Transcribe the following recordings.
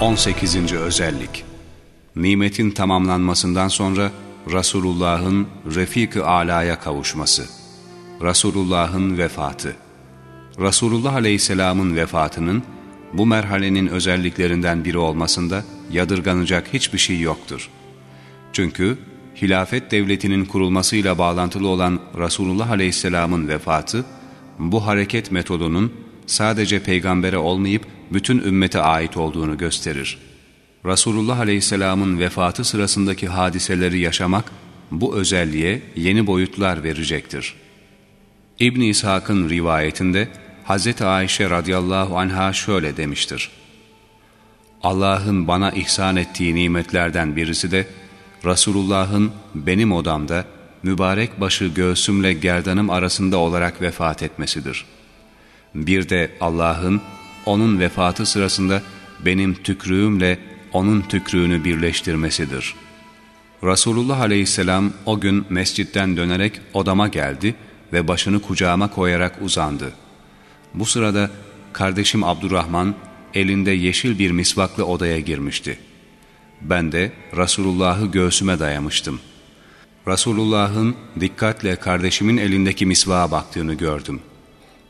18. Özellik Nimetin tamamlanmasından sonra Resulullah'ın Refik-i Ala'ya kavuşması Resulullah'ın vefatı Resulullah Aleyhisselam'ın vefatının bu merhalenin özelliklerinden biri olmasında yadırganacak hiçbir şey yoktur. Çünkü hilafet devletinin kurulmasıyla bağlantılı olan Resulullah Aleyhisselam'ın vefatı, bu hareket metodunun sadece peygambere olmayıp bütün ümmete ait olduğunu gösterir. Resulullah Aleyhisselam'ın vefatı sırasındaki hadiseleri yaşamak, bu özelliğe yeni boyutlar verecektir. İbn İshak'ın rivayetinde, Hz. Ayşe radıyallahu anha şöyle demiştir. Allah'ın bana ihsan ettiği nimetlerden birisi de, Resulullah'ın benim odamda, mübarek başı göğsümle gerdanım arasında olarak vefat etmesidir. Bir de Allah'ın onun vefatı sırasında benim tükrüğümle onun tükrüğünü birleştirmesidir. Resulullah aleyhisselam o gün mescitten dönerek odama geldi ve başını kucağıma koyarak uzandı. Bu sırada kardeşim Abdurrahman elinde yeşil bir misvakla odaya girmişti. Ben de Resulullah'ı göğsüme dayamıştım. Resulullah'ın dikkatle kardeşimin elindeki misvağa baktığını gördüm.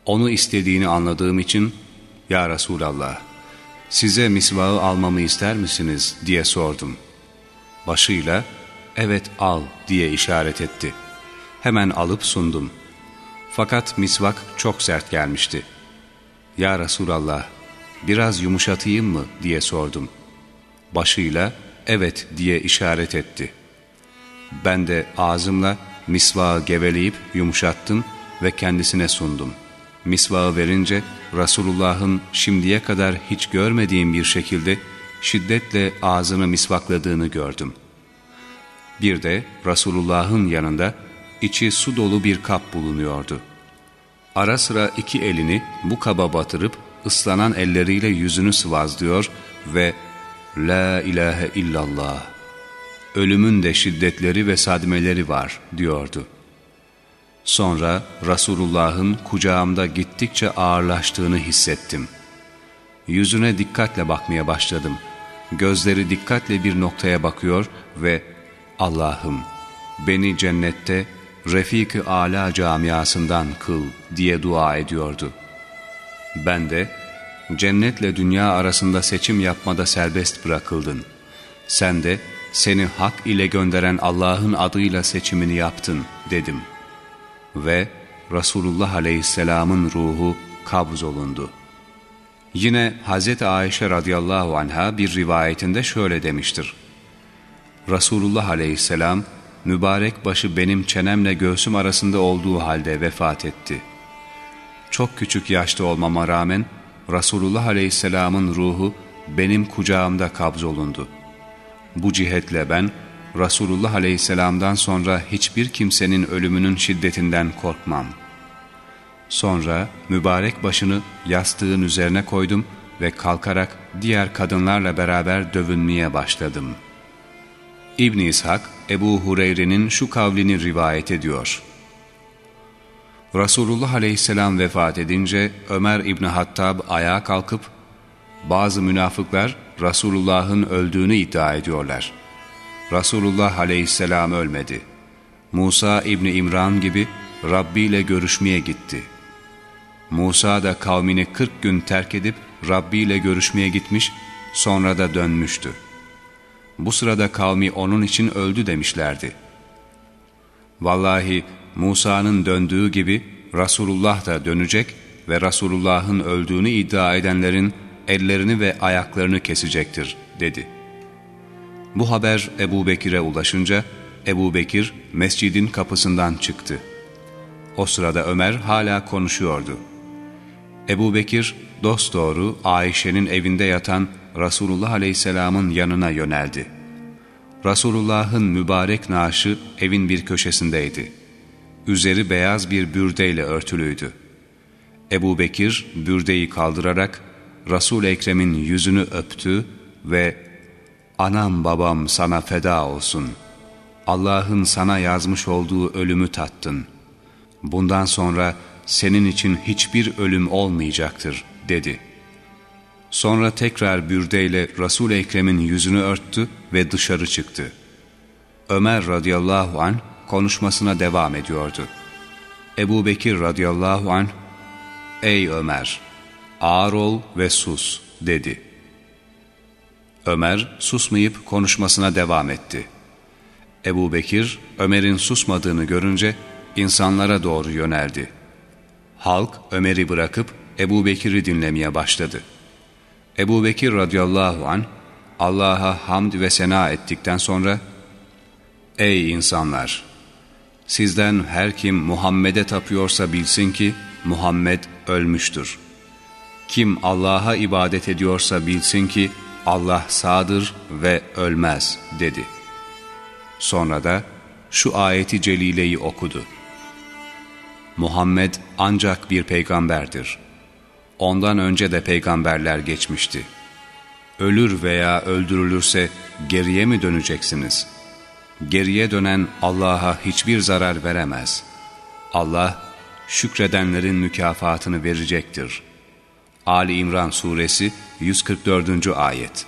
Onu istediğini anladığım için, ''Ya Resulallah, size misvağı almamı ister misiniz?'' diye sordum. Başıyla, ''Evet al'' diye işaret etti. Hemen alıp sundum. Fakat misvak çok sert gelmişti. ''Ya Resulallah, biraz yumuşatayım mı?'' diye sordum. Başıyla, ''Evet'' diye işaret etti. Ben de ağzımla misvağı geveleyip yumuşattım ve kendisine sundum. Misvağı verince Resulullah'ın şimdiye kadar hiç görmediğim bir şekilde şiddetle ağzını misvakladığını gördüm. Bir de Resulullah'ın yanında içi su dolu bir kap bulunuyordu. Ara sıra iki elini bu kaba batırıp ıslanan elleriyle yüzünü sıvazlıyor ve La ilahe illallah, ölümün de şiddetleri ve sadmeleri var diyordu. Sonra Resulullah'ın kucağımda gittikçe ağırlaştığını hissettim. Yüzüne dikkatle bakmaya başladım. Gözleri dikkatle bir noktaya bakıyor ve Allah'ım beni cennette Refik-i Ala camiasından kıl diye dua ediyordu. Ben de cennetle dünya arasında seçim yapmada serbest bırakıldın. Sen de seni hak ile gönderen Allah'ın adıyla seçimini yaptın dedim. Ve Resulullah Aleyhisselam'ın ruhu kabz olundu. Yine Hz. Ayşe radıyallahu anha bir rivayetinde şöyle demiştir. Resulullah Aleyhisselam mübarek başı benim çenemle göğsüm arasında olduğu halde vefat etti. Çok küçük yaşta olmama rağmen Resulullah Aleyhisselam'ın ruhu benim kucağımda kabzolundu. Bu cihetle ben Resulullah Aleyhisselam'dan sonra hiçbir kimsenin ölümünün şiddetinden korkmam. Sonra mübarek başını yastığın üzerine koydum ve kalkarak diğer kadınlarla beraber dövünmeye başladım. İbn İshak, Ebu Hureyre'nin şu kavlini rivayet ediyor. Resulullah aleyhisselam vefat edince Ömer İbni Hattab ayağa kalkıp bazı münafıklar Resulullah'ın öldüğünü iddia ediyorlar. Resulullah aleyhisselam ölmedi. Musa İbni İmran gibi Rabbi ile görüşmeye gitti. Musa da kavmini 40 gün terk edip Rabbi ile görüşmeye gitmiş, sonra da dönmüştü. Bu sırada kavmi onun için öldü demişlerdi. Vallahi Musa'nın döndüğü gibi Resulullah da dönecek ve Resulullah'ın öldüğünü iddia edenlerin ellerini ve ayaklarını kesecektir dedi. Bu haber Ebu Bekir'e ulaşınca Ebu Bekir mescidin kapısından çıktı. O sırada Ömer hala konuşuyordu. Ebu Bekir dosdoğru Ayşe'nin evinde yatan Resulullah Aleyhisselam'ın yanına yöneldi. Resulullah'ın mübarek naaşı evin bir köşesindeydi. Üzeri beyaz bir bürdeyle örtülüydü. Ebu Bekir bürdeyi kaldırarak resul Ekrem'in yüzünü öptü ve ''Anam babam sana feda olsun. Allah'ın sana yazmış olduğu ölümü tattın. Bundan sonra senin için hiçbir ölüm olmayacaktır dedi. Sonra tekrar bürdeyle Resul-i Ekrem'in yüzünü örttü ve dışarı çıktı. Ömer radıyallahu an konuşmasına devam ediyordu. Ebu Bekir radıyallahu an Ey Ömer! Ağır ol ve sus dedi. Ömer susmayıp konuşmasına devam etti. Ebu Bekir Ömer'in susmadığını görünce insanlara doğru yöneldi. Halk Ömer'i bırakıp Ebu Bekir'i dinlemeye başladı. Ebu Bekir radıyallahu an Allah'a hamd ve sena ettikten sonra Ey insanlar! Sizden her kim Muhammed'e tapıyorsa bilsin ki Muhammed ölmüştür. Kim Allah'a ibadet ediyorsa bilsin ki Allah sağdır ve ölmez dedi. Sonra da şu ayeti celileyi okudu. Muhammed ancak bir peygamberdir. Ondan önce de peygamberler geçmişti. Ölür veya öldürülürse geriye mi döneceksiniz? Geriye dönen Allah'a hiçbir zarar veremez. Allah şükredenlerin mükafatını verecektir. Ali İmran Suresi 144. Ayet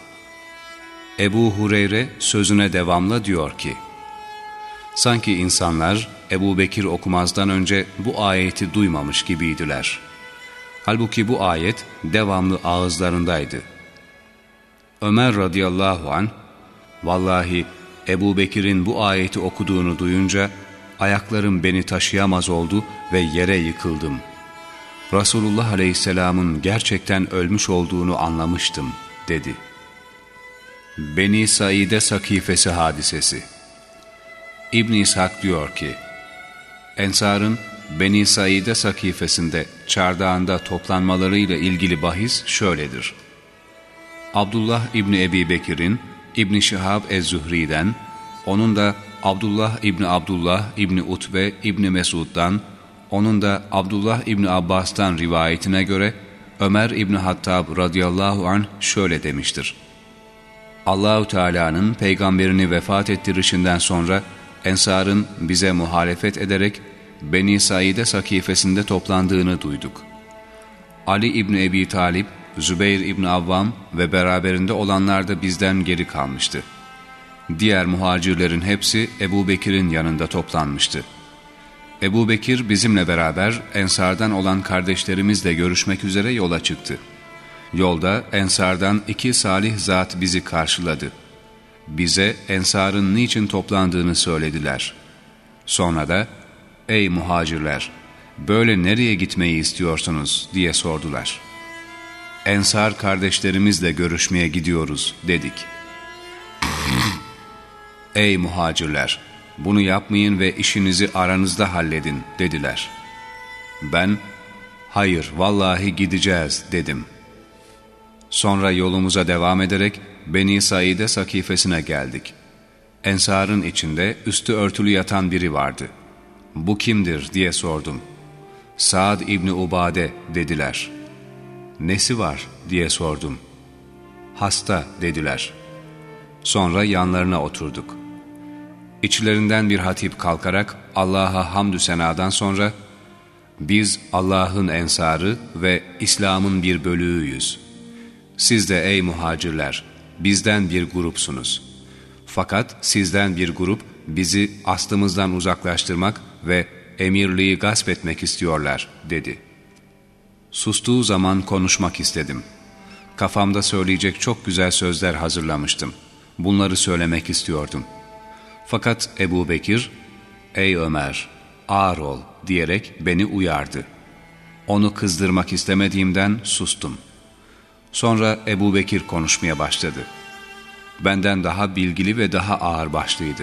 Ebu Hureyre sözüne devamla diyor ki, Sanki insanlar Ebu Bekir okumazdan önce bu ayeti duymamış gibiydiler. Halbuki bu ayet devamlı ağızlarındaydı. Ömer radıyallahu an, Vallahi Ebu Bekir'in bu ayeti okuduğunu duyunca ayaklarım beni taşıyamaz oldu ve yere yıkıldım. Resulullah aleyhisselamın gerçekten ölmüş olduğunu anlamıştım dedi. Beni Saide Sakifesi Hadisesi İbn İshak diyor ki, Ensar'ın Beni Saide Sakifesinde çardağında toplanmalarıyla ilgili bahis şöyledir. Abdullah İbni Ebi Bekir'in İbni Şihab Ez-Zühri'den, onun da Abdullah İbni Abdullah İbni Utbe İbni Mesud'dan, onun da Abdullah İbni Abbas'tan rivayetine göre Ömer İbni Hattab radıyallahu anh şöyle demiştir. Allahu Teala'nın peygamberini vefat ettirişinden sonra Ensar'ın bize muhalefet ederek Beni Saide sakifesinde toplandığını duyduk. Ali İbni Ebi Talip, Zübeyir İbni Avvam ve beraberinde olanlar da bizden geri kalmıştı. Diğer muhacirlerin hepsi Ebu Bekir'in yanında toplanmıştı. Ebu Bekir bizimle beraber Ensardan olan kardeşlerimizle görüşmek üzere yola çıktı. Yolda Ensardan iki salih zat bizi karşıladı. Bize Ensar'ın niçin toplandığını söylediler. Sonra da, ''Ey muhacirler, böyle nereye gitmeyi istiyorsunuz?'' diye sordular. ''Ensar kardeşlerimizle görüşmeye gidiyoruz.'' dedik. ''Ey muhacirler, bunu yapmayın ve işinizi aranızda halledin.'' dediler. Ben, ''Hayır, vallahi gideceğiz.'' dedim. Sonra yolumuza devam ederek Beni Saide sakifesine geldik. Ensarın içinde üstü örtülü yatan biri vardı. Bu kimdir diye sordum. Saad İbni Ubade dediler. Nesi var diye sordum. Hasta dediler. Sonra yanlarına oturduk. İçlerinden bir hatip kalkarak Allah'a hamdü senadan sonra biz Allah'ın ensarı ve İslam'ın bir bölüğüyüz. Siz de ey muhacirler bizden bir grupsunuz. Fakat sizden bir grup bizi aslımızdan uzaklaştırmak ve emirliği gasp etmek istiyorlar dedi. Sustuğu zaman konuşmak istedim. Kafamda söyleyecek çok güzel sözler hazırlamıştım. Bunları söylemek istiyordum. Fakat Ebu Bekir, ''Ey Ömer, ağır ol.'' diyerek beni uyardı. Onu kızdırmak istemediğimden sustum.'' Sonra Ebu Bekir konuşmaya başladı. Benden daha bilgili ve daha ağır başlıydı.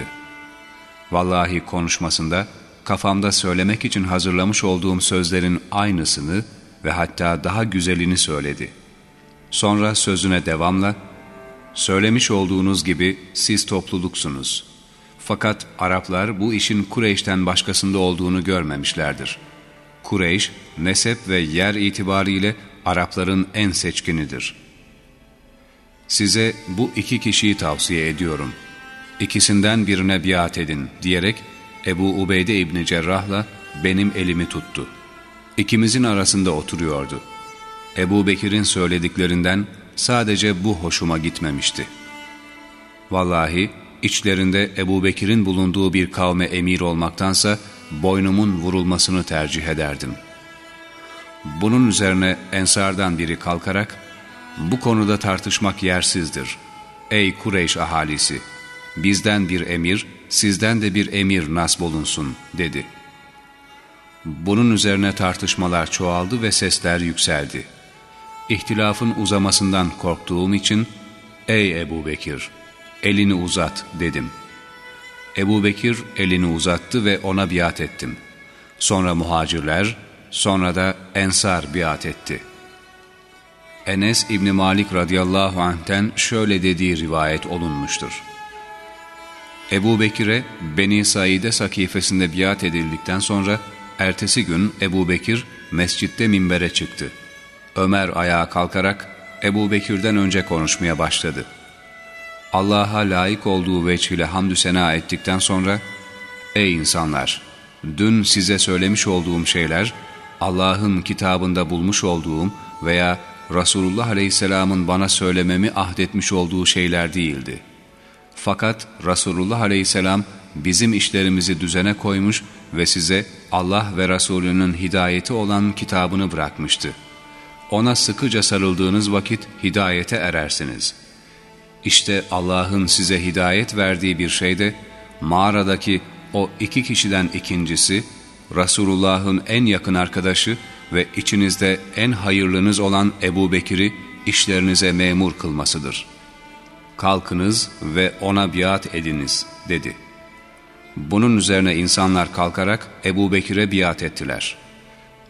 Vallahi konuşmasında kafamda söylemek için hazırlamış olduğum sözlerin aynısını ve hatta daha güzelini söyledi. Sonra sözüne devamla, Söylemiş olduğunuz gibi siz topluluksunuz. Fakat Araplar bu işin Kureyş'ten başkasında olduğunu görmemişlerdir. Kureyş, nesep ve yer itibariyle Arapların en seçkinidir. Size bu iki kişiyi tavsiye ediyorum. İkisinden birine biat edin diyerek Ebu Ubeyde İbni Cerrah'la benim elimi tuttu. ikimizin arasında oturuyordu. Ebu Bekir'in söylediklerinden sadece bu hoşuma gitmemişti. Vallahi içlerinde Ebu Bekir'in bulunduğu bir kavme emir olmaktansa boynumun vurulmasını tercih ederdim. Bunun üzerine Ensardan biri kalkarak, bu konuda tartışmak yersizdir. Ey Kureyş ahalisi! Bizden bir emir, sizden de bir emir nasip olunsun, dedi. Bunun üzerine tartışmalar çoğaldı ve sesler yükseldi. İhtilafın uzamasından korktuğum için, Ey Ebu Bekir! Elini uzat, dedim. Ebu Bekir elini uzattı ve ona biat ettim. Sonra muhacirler, sonra da Ensar biat etti.'' Enes İbni Malik radıyallahu anh'ten şöyle dediği rivayet olunmuştur. Ebu Bekir'e Beni Said'e sakifesinde biat edildikten sonra ertesi gün Ebu Bekir mescitte minbere çıktı. Ömer ayağa kalkarak Ebu Bekir'den önce konuşmaya başladı. Allah'a layık olduğu veçhile hamdü sena ettikten sonra Ey insanlar! Dün size söylemiş olduğum şeyler Allah'ın kitabında bulmuş olduğum veya Resulullah Aleyhisselam'ın bana söylememi ahdetmiş olduğu şeyler değildi. Fakat Resulullah Aleyhisselam bizim işlerimizi düzene koymuş ve size Allah ve Resulünün hidayeti olan kitabını bırakmıştı. Ona sıkıca sarıldığınız vakit hidayete erersiniz. İşte Allah'ın size hidayet verdiği bir şey de mağaradaki o iki kişiden ikincisi, Resulullah'ın en yakın arkadaşı ve içinizde en hayırlınız olan Ebu Bekir'i işlerinize memur kılmasıdır. Kalkınız ve ona biat ediniz dedi. Bunun üzerine insanlar kalkarak Ebu Bekir'e biat ettiler.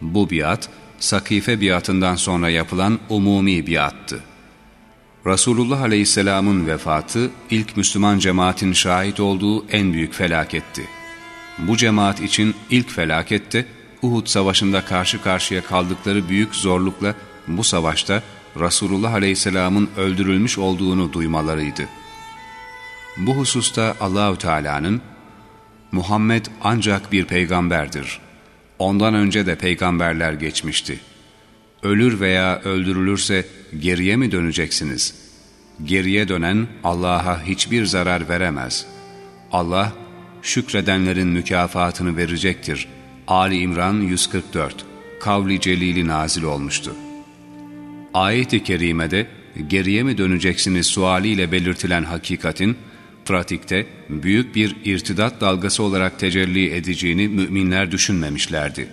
Bu biat, Sakife biatından sonra yapılan umumi biattı. Resulullah Aleyhisselam'ın vefatı ilk Müslüman cemaatin şahit olduğu en büyük felaketti. Bu cemaat için ilk felakette Uhud Savaşı'nda karşı karşıya kaldıkları büyük zorlukla bu savaşta Resulullah Aleyhisselam'ın öldürülmüş olduğunu duymalarıydı. Bu hususta Allahü Teala'nın Muhammed ancak bir peygamberdir. Ondan önce de peygamberler geçmişti. Ölür veya öldürülürse geriye mi döneceksiniz? Geriye dönen Allah'a hiçbir zarar veremez. Allah şükredenlerin mükafatını verecektir.'' Ali İmran 144 Kavli Celili nazil olmuştu. Ayet-i Kerime'de geriye mi döneceksiniz sualiyle belirtilen hakikatin, pratikte büyük bir irtidat dalgası olarak tecelli edeceğini müminler düşünmemişlerdi.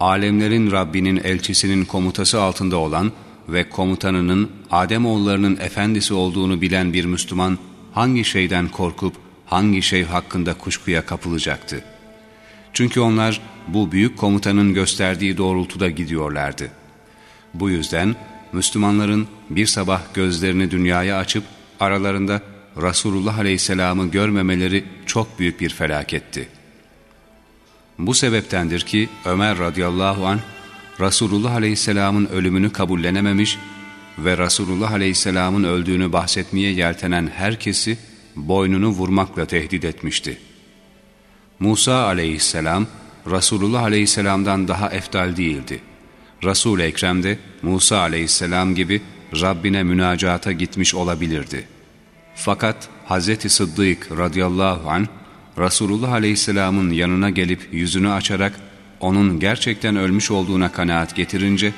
Alemlerin Rabbinin elçisinin komutası altında olan ve komutanının Ademoğullarının efendisi olduğunu bilen bir Müslüman hangi şeyden korkup hangi şey hakkında kuşkuya kapılacaktı? Çünkü onlar bu büyük komutanın gösterdiği doğrultuda gidiyorlardı. Bu yüzden Müslümanların bir sabah gözlerini dünyaya açıp aralarında Resulullah Aleyhisselam'ı görmemeleri çok büyük bir felaketti. Bu sebeptendir ki Ömer radıyallahu an Resulullah Aleyhisselam'ın ölümünü kabullenememiş ve Resulullah Aleyhisselam'ın öldüğünü bahsetmeye yeltenen herkesi boynunu vurmakla tehdit etmişti. Musa aleyhisselam Resulullah aleyhisselamdan daha eftal değildi. Resul-i Ekrem de Musa aleyhisselam gibi Rabbine münacata gitmiş olabilirdi. Fakat Hz. Sıddık radıyallahu an Resulullah aleyhisselamın yanına gelip yüzünü açarak onun gerçekten ölmüş olduğuna kanaat getirince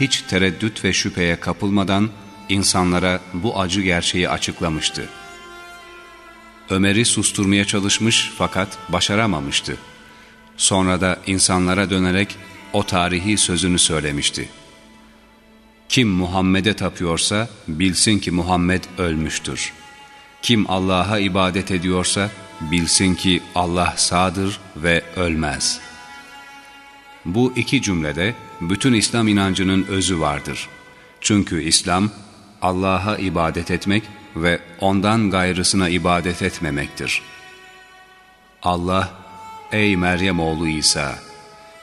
hiç tereddüt ve şüpheye kapılmadan insanlara bu acı gerçeği açıklamıştı. Ömer'i susturmaya çalışmış fakat başaramamıştı. Sonra da insanlara dönerek o tarihi sözünü söylemişti. Kim Muhammed'e tapıyorsa bilsin ki Muhammed ölmüştür. Kim Allah'a ibadet ediyorsa bilsin ki Allah sağdır ve ölmez. Bu iki cümlede bütün İslam inancının özü vardır. Çünkü İslam Allah'a ibadet etmek ve ondan gayrısına ibadet etmemektir. Allah, ey Meryem oğlu İsa,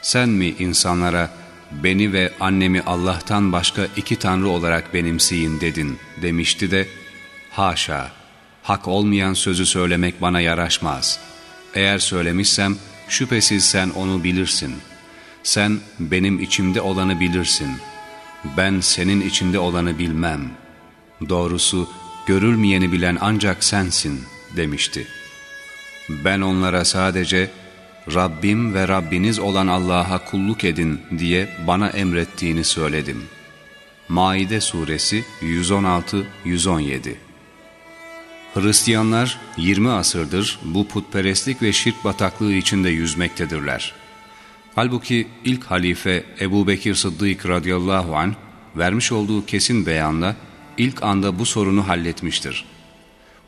sen mi insanlara beni ve annemi Allah'tan başka iki tanrı olarak benimseyin dedin demişti de, haşa, hak olmayan sözü söylemek bana yaraşmaz. Eğer söylemişsem, şüphesiz sen onu bilirsin. Sen benim içimde olanı bilirsin. Ben senin içinde olanı bilmem. Doğrusu görülmeyeni bilen ancak sensin demişti. Ben onlara sadece Rabbim ve Rabbiniz olan Allah'a kulluk edin diye bana emrettiğini söyledim. Maide Suresi 116-117 Hristiyanlar 20 asırdır bu putperestlik ve şirk bataklığı içinde yüzmektedirler. Halbuki ilk halife Ebu Bekir Sıddık radıyallahu anh vermiş olduğu kesin beyanla ilk anda bu sorunu halletmiştir.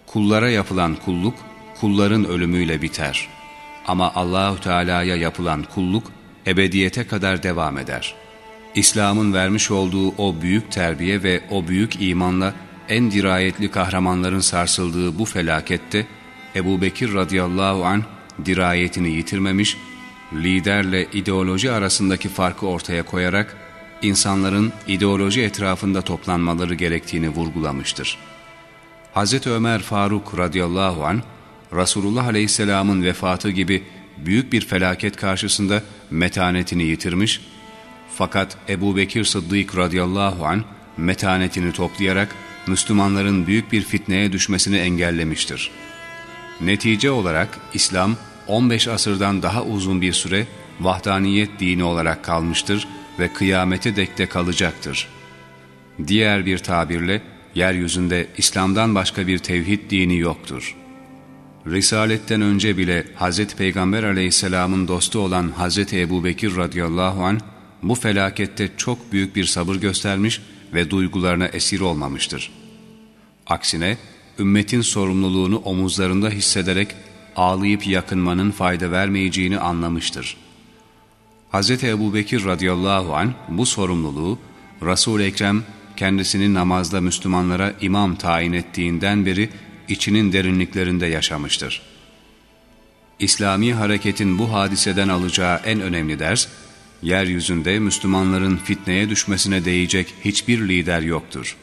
Kullara yapılan kulluk kulların ölümüyle biter. Ama Allahü Teala'ya yapılan kulluk ebediyete kadar devam eder. İslam'ın vermiş olduğu o büyük terbiye ve o büyük imanla en dirayetli kahramanların sarsıldığı bu felakette Ebu Bekir radıyallahu anh dirayetini yitirmemiş, liderle ideoloji arasındaki farkı ortaya koyarak insanların ideoloji etrafında toplanmaları gerektiğini vurgulamıştır. Hz. Ömer Faruk radıyallahu anh, Resulullah aleyhisselamın vefatı gibi büyük bir felaket karşısında metanetini yitirmiş, fakat Ebu Bekir Sıddık radıyallahu anh metanetini toplayarak Müslümanların büyük bir fitneye düşmesini engellemiştir. Netice olarak İslam 15 asırdan daha uzun bir süre vahdaniyet dini olarak kalmıştır ve kıyamete dek de kalacaktır. Diğer bir tabirle yeryüzünde İslam'dan başka bir tevhid dini yoktur. Risaletten önce bile Hz. Peygamber aleyhisselamın dostu olan Hz. Ebu Bekir radıyallahu anh bu felakette çok büyük bir sabır göstermiş ve duygularına esir olmamıştır. Aksine ümmetin sorumluluğunu omuzlarında hissederek ağlayıp yakınmanın fayda vermeyeceğini anlamıştır. Hz. Ebu Bekir radıyallahu anh bu sorumluluğu Resul-i Ekrem kendisini namazda Müslümanlara imam tayin ettiğinden beri içinin derinliklerinde yaşamıştır. İslami hareketin bu hadiseden alacağı en önemli ders, yeryüzünde Müslümanların fitneye düşmesine değecek hiçbir lider yoktur.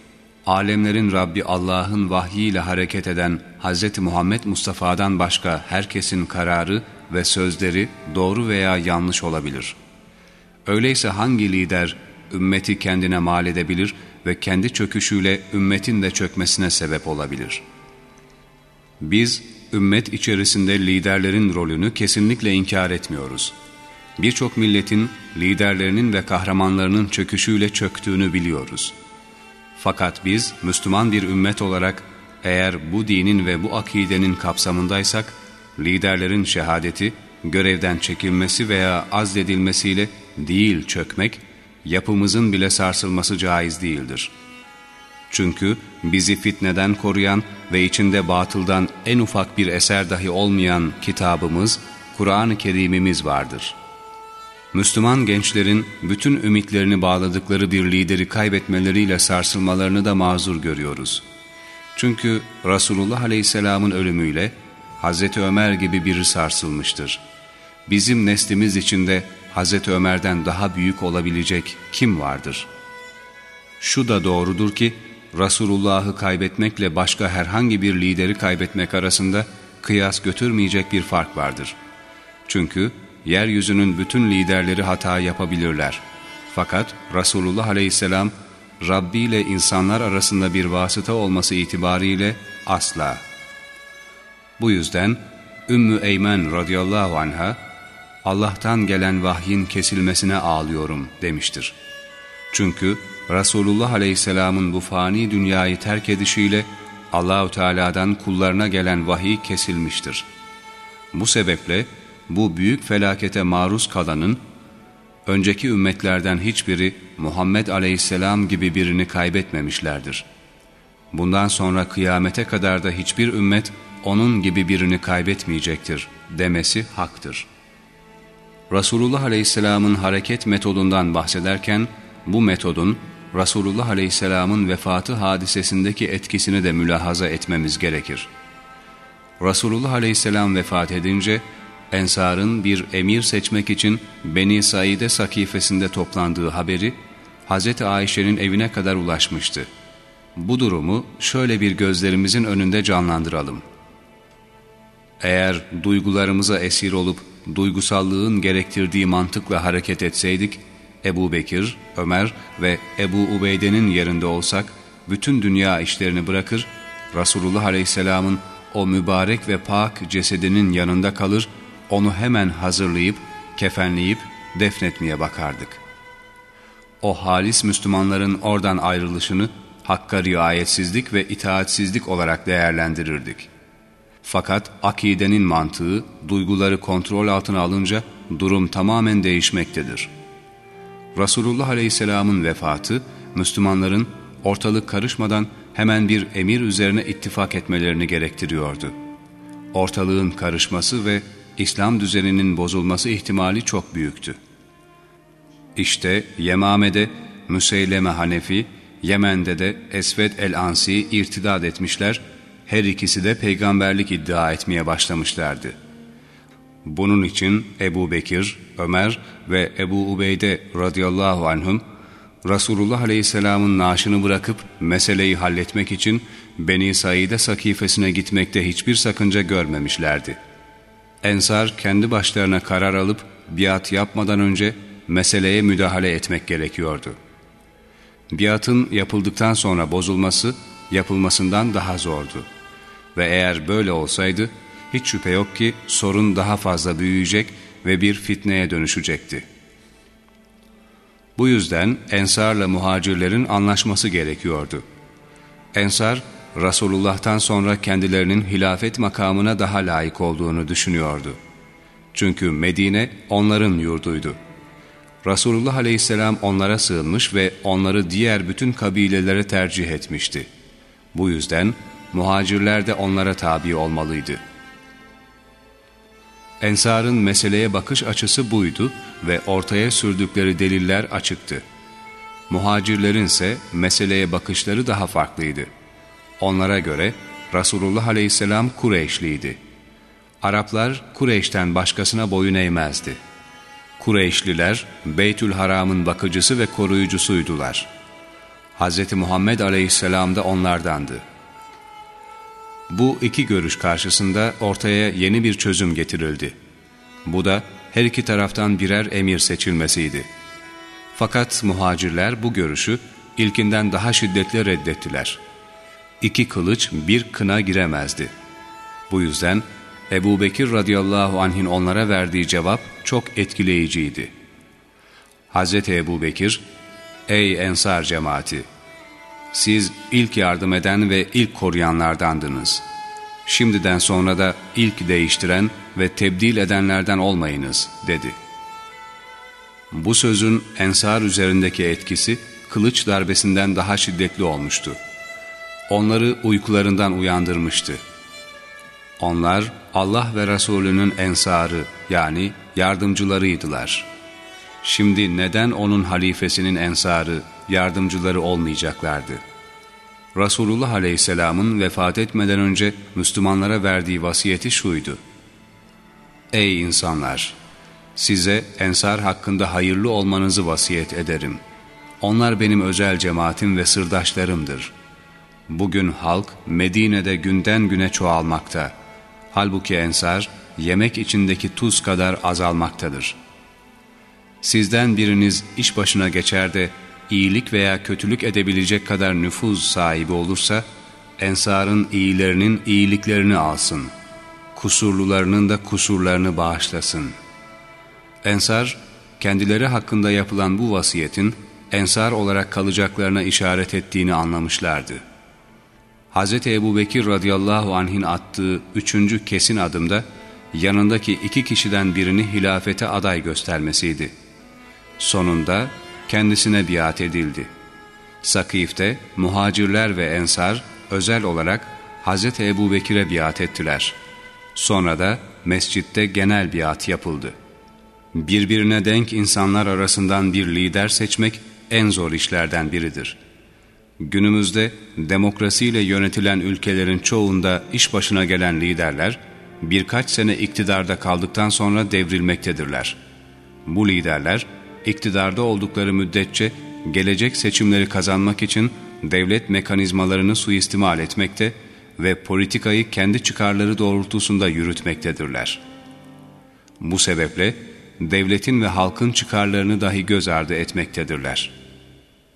Alemlerin Rabbi Allah'ın vahyiyle hareket eden Hz. Muhammed Mustafa'dan başka herkesin kararı ve sözleri doğru veya yanlış olabilir. Öyleyse hangi lider ümmeti kendine mal edebilir ve kendi çöküşüyle ümmetin de çökmesine sebep olabilir? Biz ümmet içerisinde liderlerin rolünü kesinlikle inkar etmiyoruz. Birçok milletin liderlerinin ve kahramanlarının çöküşüyle çöktüğünü biliyoruz. Fakat biz Müslüman bir ümmet olarak eğer bu dinin ve bu akidenin kapsamındaysak, liderlerin şehadeti, görevden çekilmesi veya azledilmesiyle değil çökmek, yapımızın bile sarsılması caiz değildir. Çünkü bizi fitneden koruyan ve içinde batıldan en ufak bir eser dahi olmayan kitabımız, Kur'an-ı Kerim'imiz vardır. Müslüman gençlerin bütün ümitlerini bağladıkları bir lideri kaybetmeleriyle sarsılmalarını da mazur görüyoruz. Çünkü Resulullah Aleyhisselam'ın ölümüyle Hazreti Ömer gibi biri sarsılmıştır. Bizim neslimiz içinde Hazreti Ömer'den daha büyük olabilecek kim vardır? Şu da doğrudur ki Resulullah'ı kaybetmekle başka herhangi bir lideri kaybetmek arasında kıyas götürmeyecek bir fark vardır. Çünkü yeryüzünün bütün liderleri hata yapabilirler. Fakat Resulullah aleyhisselam Rabbi ile insanlar arasında bir vasıta olması itibariyle asla. Bu yüzden Ümmü Eymen radıyallahu anha Allah'tan gelen vahyin kesilmesine ağlıyorum demiştir. Çünkü Resulullah aleyhisselamın bu fani dünyayı terk edişiyle Allahu Teala'dan kullarına gelen vahiy kesilmiştir. Bu sebeple bu büyük felakete maruz kalanın, önceki ümmetlerden hiçbiri Muhammed aleyhisselam gibi birini kaybetmemişlerdir. Bundan sonra kıyamete kadar da hiçbir ümmet onun gibi birini kaybetmeyecektir demesi haktır. Resulullah aleyhisselamın hareket metodundan bahsederken bu metodun Resulullah aleyhisselamın vefatı hadisesindeki etkisini de mülahaza etmemiz gerekir. Resulullah aleyhisselam vefat edince Ensar'ın bir emir seçmek için Beni Saide sakifesinde toplandığı haberi Hz. Ayşe'nin evine kadar ulaşmıştı. Bu durumu şöyle bir gözlerimizin önünde canlandıralım. Eğer duygularımıza esir olup duygusallığın gerektirdiği mantıkla hareket etseydik, Ebu Bekir, Ömer ve Ebu Ubeyde'nin yerinde olsak, bütün dünya işlerini bırakır, Resulullah Aleyhisselam'ın o mübarek ve pak cesedinin yanında kalır, onu hemen hazırlayıp, kefenleyip defnetmeye bakardık. O halis Müslümanların oradan ayrılışını hakka riayetsizlik ve itaatsizlik olarak değerlendirirdik. Fakat akidenin mantığı, duyguları kontrol altına alınca durum tamamen değişmektedir. Resulullah Aleyhisselam'ın vefatı, Müslümanların ortalık karışmadan hemen bir emir üzerine ittifak etmelerini gerektiriyordu. Ortalığın karışması ve İslam düzeninin bozulması ihtimali çok büyüktü. İşte Yemame'de Müseyleme Hanefi, Yemen'de de Esved el-Ansi irtidad etmişler, her ikisi de peygamberlik iddia etmeye başlamışlardı. Bunun için Ebu Bekir, Ömer ve Ebu Ubeyde radıyallahu anhum, Resulullah aleyhisselamın naaşını bırakıp meseleyi halletmek için Beni Said'e sakifesine gitmekte hiçbir sakınca görmemişlerdi. Ensar kendi başlarına karar alıp biat yapmadan önce meseleye müdahale etmek gerekiyordu. Biatın yapıldıktan sonra bozulması yapılmasından daha zordu. Ve eğer böyle olsaydı hiç şüphe yok ki sorun daha fazla büyüyecek ve bir fitneye dönüşecekti. Bu yüzden Ensar'la muhacirlerin anlaşması gerekiyordu. Ensar, Resulullah'tan sonra kendilerinin hilafet makamına daha layık olduğunu düşünüyordu. Çünkü Medine onların yurduydu. Resulullah aleyhisselam onlara sığınmış ve onları diğer bütün kabilelere tercih etmişti. Bu yüzden muhacirler de onlara tabi olmalıydı. Ensar'ın meseleye bakış açısı buydu ve ortaya sürdükleri deliller açıktı. Muhacirlerin ise meseleye bakışları daha farklıydı. Onlara göre Resulullah aleyhisselam Kureyşliydi. Araplar Kureyş'ten başkasına boyun eğmezdi. Kureyşliler Beytül Haram'ın bakıcısı ve koruyucusuydular. Hz. Muhammed aleyhisselam da onlardandı. Bu iki görüş karşısında ortaya yeni bir çözüm getirildi. Bu da her iki taraftan birer emir seçilmesiydi. Fakat muhacirler bu görüşü ilkinden daha şiddetle reddettiler. İki kılıç bir kına giremezdi. Bu yüzden Ebu Bekir radıyallahu anh'in onlara verdiği cevap çok etkileyiciydi. Hz. Ebu Bekir, Ey Ensar cemaati! Siz ilk yardım eden ve ilk koruyanlardandınız. Şimdiden sonra da ilk değiştiren ve tebdil edenlerden olmayınız, dedi. Bu sözün Ensar üzerindeki etkisi, kılıç darbesinden daha şiddetli olmuştu. Onları uykularından uyandırmıştı. Onlar Allah ve Resulünün ensarı yani yardımcılarıydılar. Şimdi neden onun halifesinin ensarı, yardımcıları olmayacaklardı? Resulullah Aleyhisselam'ın vefat etmeden önce Müslümanlara verdiği vasiyeti şuydu. Ey insanlar! Size ensar hakkında hayırlı olmanızı vasiyet ederim. Onlar benim özel cemaatim ve sırdaşlarımdır. Bugün halk Medine'de günden güne çoğalmakta. Halbuki ensar yemek içindeki tuz kadar azalmaktadır. Sizden biriniz iş başına geçer de iyilik veya kötülük edebilecek kadar nüfuz sahibi olursa, ensarın iyilerinin iyiliklerini alsın, kusurlularının da kusurlarını bağışlasın. Ensar, kendileri hakkında yapılan bu vasiyetin, ensar olarak kalacaklarına işaret ettiğini anlamışlardı. Hz. Ebu Bekir radıyallahu anh'in attığı üçüncü kesin adımda, yanındaki iki kişiden birini hilafete aday göstermesiydi. Sonunda kendisine biat edildi. Sakif'te muhacirler ve ensar özel olarak Hz. Ebu Bekir'e biat ettiler. Sonra da mescitte genel biat yapıldı. Birbirine denk insanlar arasından bir lider seçmek en zor işlerden biridir. Günümüzde demokrasiyle yönetilen ülkelerin çoğunda iş başına gelen liderler, birkaç sene iktidarda kaldıktan sonra devrilmektedirler. Bu liderler, iktidarda oldukları müddetçe gelecek seçimleri kazanmak için devlet mekanizmalarını suistimal etmekte ve politikayı kendi çıkarları doğrultusunda yürütmektedirler. Bu sebeple devletin ve halkın çıkarlarını dahi göz ardı etmektedirler.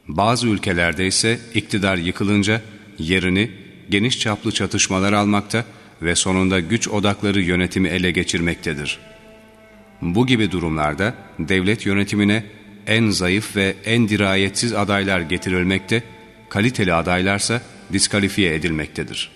Bazı ülkelerde ise iktidar yıkılınca yerini geniş çaplı çatışmalar almakta ve sonunda güç odakları yönetimi ele geçirmektedir. Bu gibi durumlarda devlet yönetimine en zayıf ve en dirayetsiz adaylar getirilmekte, kaliteli adaylarsa diskalifiye edilmektedir.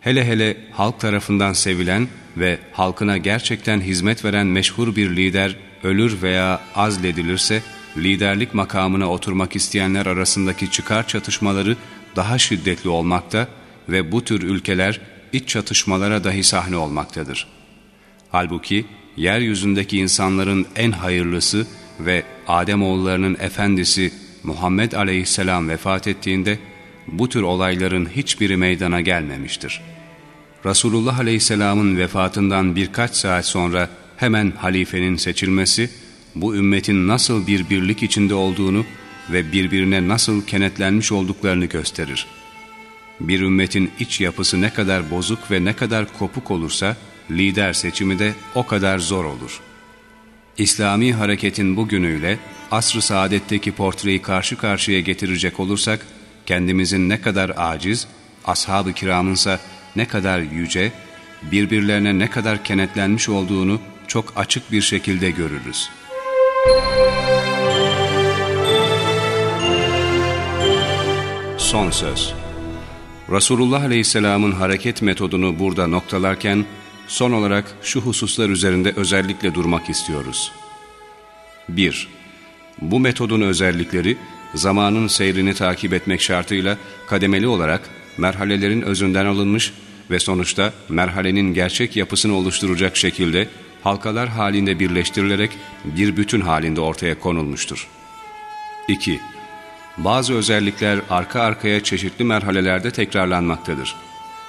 Hele hele halk tarafından sevilen ve halkına gerçekten hizmet veren meşhur bir lider ölür veya azledilirse, liderlik makamına oturmak isteyenler arasındaki çıkar çatışmaları daha şiddetli olmakta ve bu tür ülkeler iç çatışmalara dahi sahne olmaktadır. Halbuki yeryüzündeki insanların en hayırlısı ve Ademoğullarının efendisi Muhammed aleyhisselam vefat ettiğinde bu tür olayların hiçbiri meydana gelmemiştir. Resulullah aleyhisselamın vefatından birkaç saat sonra hemen halifenin seçilmesi, bu ümmetin nasıl bir birlik içinde olduğunu ve birbirine nasıl kenetlenmiş olduklarını gösterir. Bir ümmetin iç yapısı ne kadar bozuk ve ne kadar kopuk olursa, lider seçimi de o kadar zor olur. İslami hareketin bugünüyle asr-ı saadetteki portreyi karşı karşıya getirecek olursak, kendimizin ne kadar aciz, ashab-ı kiramınsa ne kadar yüce, birbirlerine ne kadar kenetlenmiş olduğunu çok açık bir şekilde görürüz. Son Söz Resulullah Aleyhisselam'ın hareket metodunu burada noktalarken, son olarak şu hususlar üzerinde özellikle durmak istiyoruz. 1. Bu metodun özellikleri, zamanın seyrini takip etmek şartıyla kademeli olarak merhalelerin özünden alınmış ve sonuçta merhalenin gerçek yapısını oluşturacak şekilde halkalar halinde birleştirilerek bir bütün halinde ortaya konulmuştur. 2. Bazı özellikler arka arkaya çeşitli merhalelerde tekrarlanmaktadır.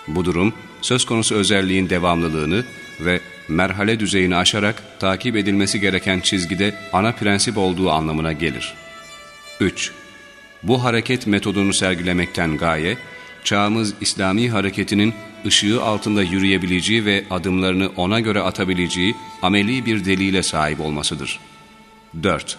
Bu durum söz konusu özelliğin devamlılığını ve merhale düzeyini aşarak takip edilmesi gereken çizgide ana prensip olduğu anlamına gelir. 3. Bu hareket metodunu sergilemekten gaye, çağımız İslami hareketinin ışığı altında yürüyebileceği ve adımlarını ona göre atabileceği ameli bir delile sahip olmasıdır. 4.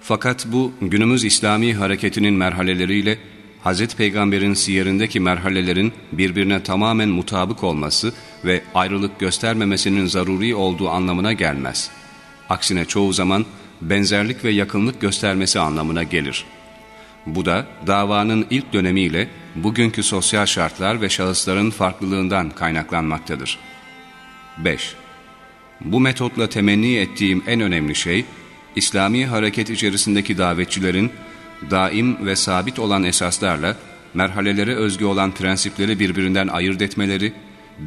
Fakat bu günümüz İslami hareketinin merhaleleriyle Hz. Peygamber'in siyerindeki merhalelerin birbirine tamamen mutabık olması ve ayrılık göstermemesinin zaruri olduğu anlamına gelmez. Aksine çoğu zaman benzerlik ve yakınlık göstermesi anlamına gelir. Bu da davanın ilk dönemiyle bugünkü sosyal şartlar ve şahısların farklılığından kaynaklanmaktadır. 5. Bu metotla temenni ettiğim en önemli şey, İslami hareket içerisindeki davetçilerin daim ve sabit olan esaslarla merhalelere özgü olan prensipleri birbirinden ayırt etmeleri,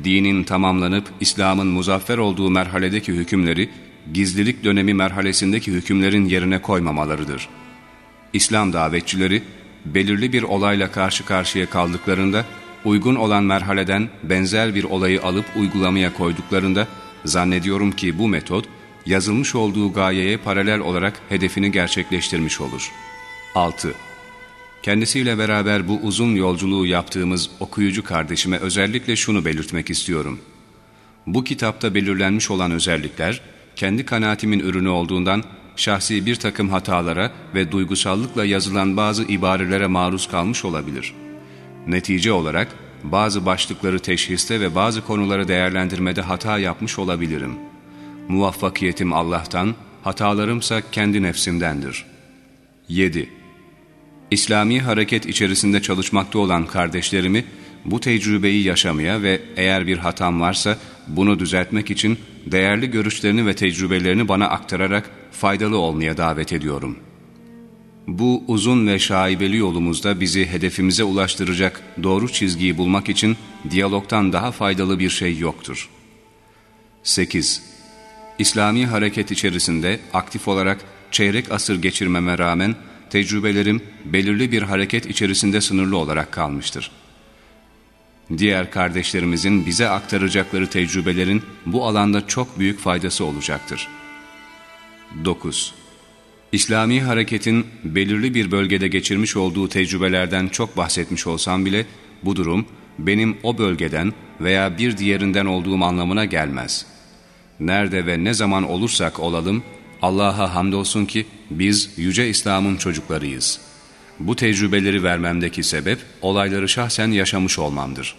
dinin tamamlanıp İslam'ın muzaffer olduğu merhaledeki hükümleri, gizlilik dönemi merhalesindeki hükümlerin yerine koymamalarıdır. İslam davetçileri, belirli bir olayla karşı karşıya kaldıklarında, uygun olan merhaleden benzer bir olayı alıp uygulamaya koyduklarında, zannediyorum ki bu metot, yazılmış olduğu gayeye paralel olarak hedefini gerçekleştirmiş olur. 6. Kendisiyle beraber bu uzun yolculuğu yaptığımız okuyucu kardeşime özellikle şunu belirtmek istiyorum. Bu kitapta belirlenmiş olan özellikler, kendi kanaatimin ürünü olduğundan şahsi bir takım hatalara ve duygusallıkla yazılan bazı ibarelere maruz kalmış olabilir. Netice olarak bazı başlıkları teşhiste ve bazı konuları değerlendirmede hata yapmış olabilirim. Muvaffakiyetim Allah'tan, hatalarımsa kendi nefsimdendir. 7. İslami hareket içerisinde çalışmakta olan kardeşlerimi bu tecrübeyi yaşamaya ve eğer bir hatam varsa bunu düzeltmek için değerli görüşlerini ve tecrübelerini bana aktararak faydalı olmaya davet ediyorum. Bu uzun ve şaibeli yolumuzda bizi hedefimize ulaştıracak doğru çizgiyi bulmak için diyalogtan daha faydalı bir şey yoktur. 8. İslami hareket içerisinde aktif olarak çeyrek asır geçirmeme rağmen tecrübelerim belirli bir hareket içerisinde sınırlı olarak kalmıştır. Diğer kardeşlerimizin bize aktaracakları tecrübelerin bu alanda çok büyük faydası olacaktır. 9. İslami hareketin belirli bir bölgede geçirmiş olduğu tecrübelerden çok bahsetmiş olsam bile bu durum benim o bölgeden veya bir diğerinden olduğum anlamına gelmez. nerede ve ne zaman olursak olalım, Allah'a hamdolsun ki biz Yüce İslam'ın çocuklarıyız. Bu tecrübeleri vermemdeki sebep olayları şahsen yaşamış olmamdır.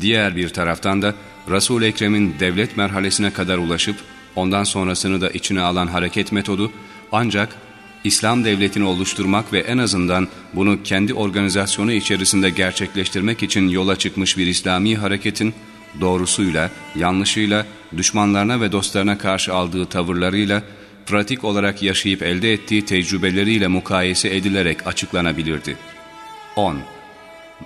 Diğer bir taraftan da Resul-i Ekrem'in devlet merhalesine kadar ulaşıp ondan sonrasını da içine alan hareket metodu ancak İslam devletini oluşturmak ve en azından bunu kendi organizasyonu içerisinde gerçekleştirmek için yola çıkmış bir İslami hareketin doğrusuyla, yanlışıyla, düşmanlarına ve dostlarına karşı aldığı tavırlarıyla, pratik olarak yaşayıp elde ettiği tecrübeleriyle mukayese edilerek açıklanabilirdi. 10.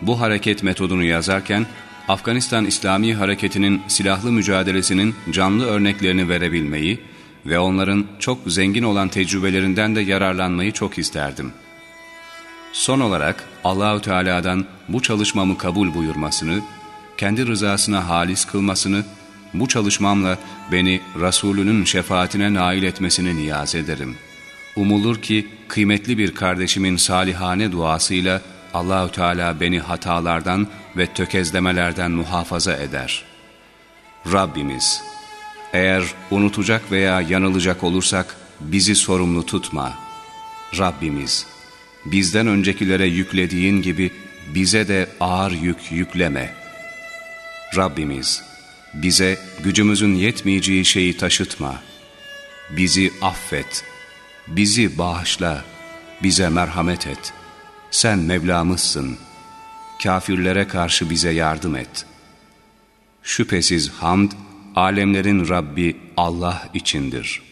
Bu hareket metodunu yazarken, Afganistan İslami Hareketi'nin silahlı mücadelesinin canlı örneklerini verebilmeyi ve onların çok zengin olan tecrübelerinden de yararlanmayı çok isterdim. Son olarak Allahü Teala'dan bu çalışmamı kabul buyurmasını, kendi rızasına halis kılmasını, bu çalışmamla beni Resulünün şefaatine nail etmesini niyaz ederim. Umulur ki kıymetli bir kardeşimin salihane duasıyla Allahü Teala beni hatalardan ve tökezlemelerden muhafaza eder. Rabbimiz, eğer unutacak veya yanılacak olursak bizi sorumlu tutma. Rabbimiz, bizden öncekilere yüklediğin gibi bize de ağır yük yükleme. Rabbimiz, bize gücümüzün yetmeyeceği şeyi taşıtma. Bizi affet, bizi bağışla, bize merhamet et. Sen Mevlamızsın. Kafirlere karşı bize yardım et. Şüphesiz hamd, alemlerin Rabbi Allah içindir.''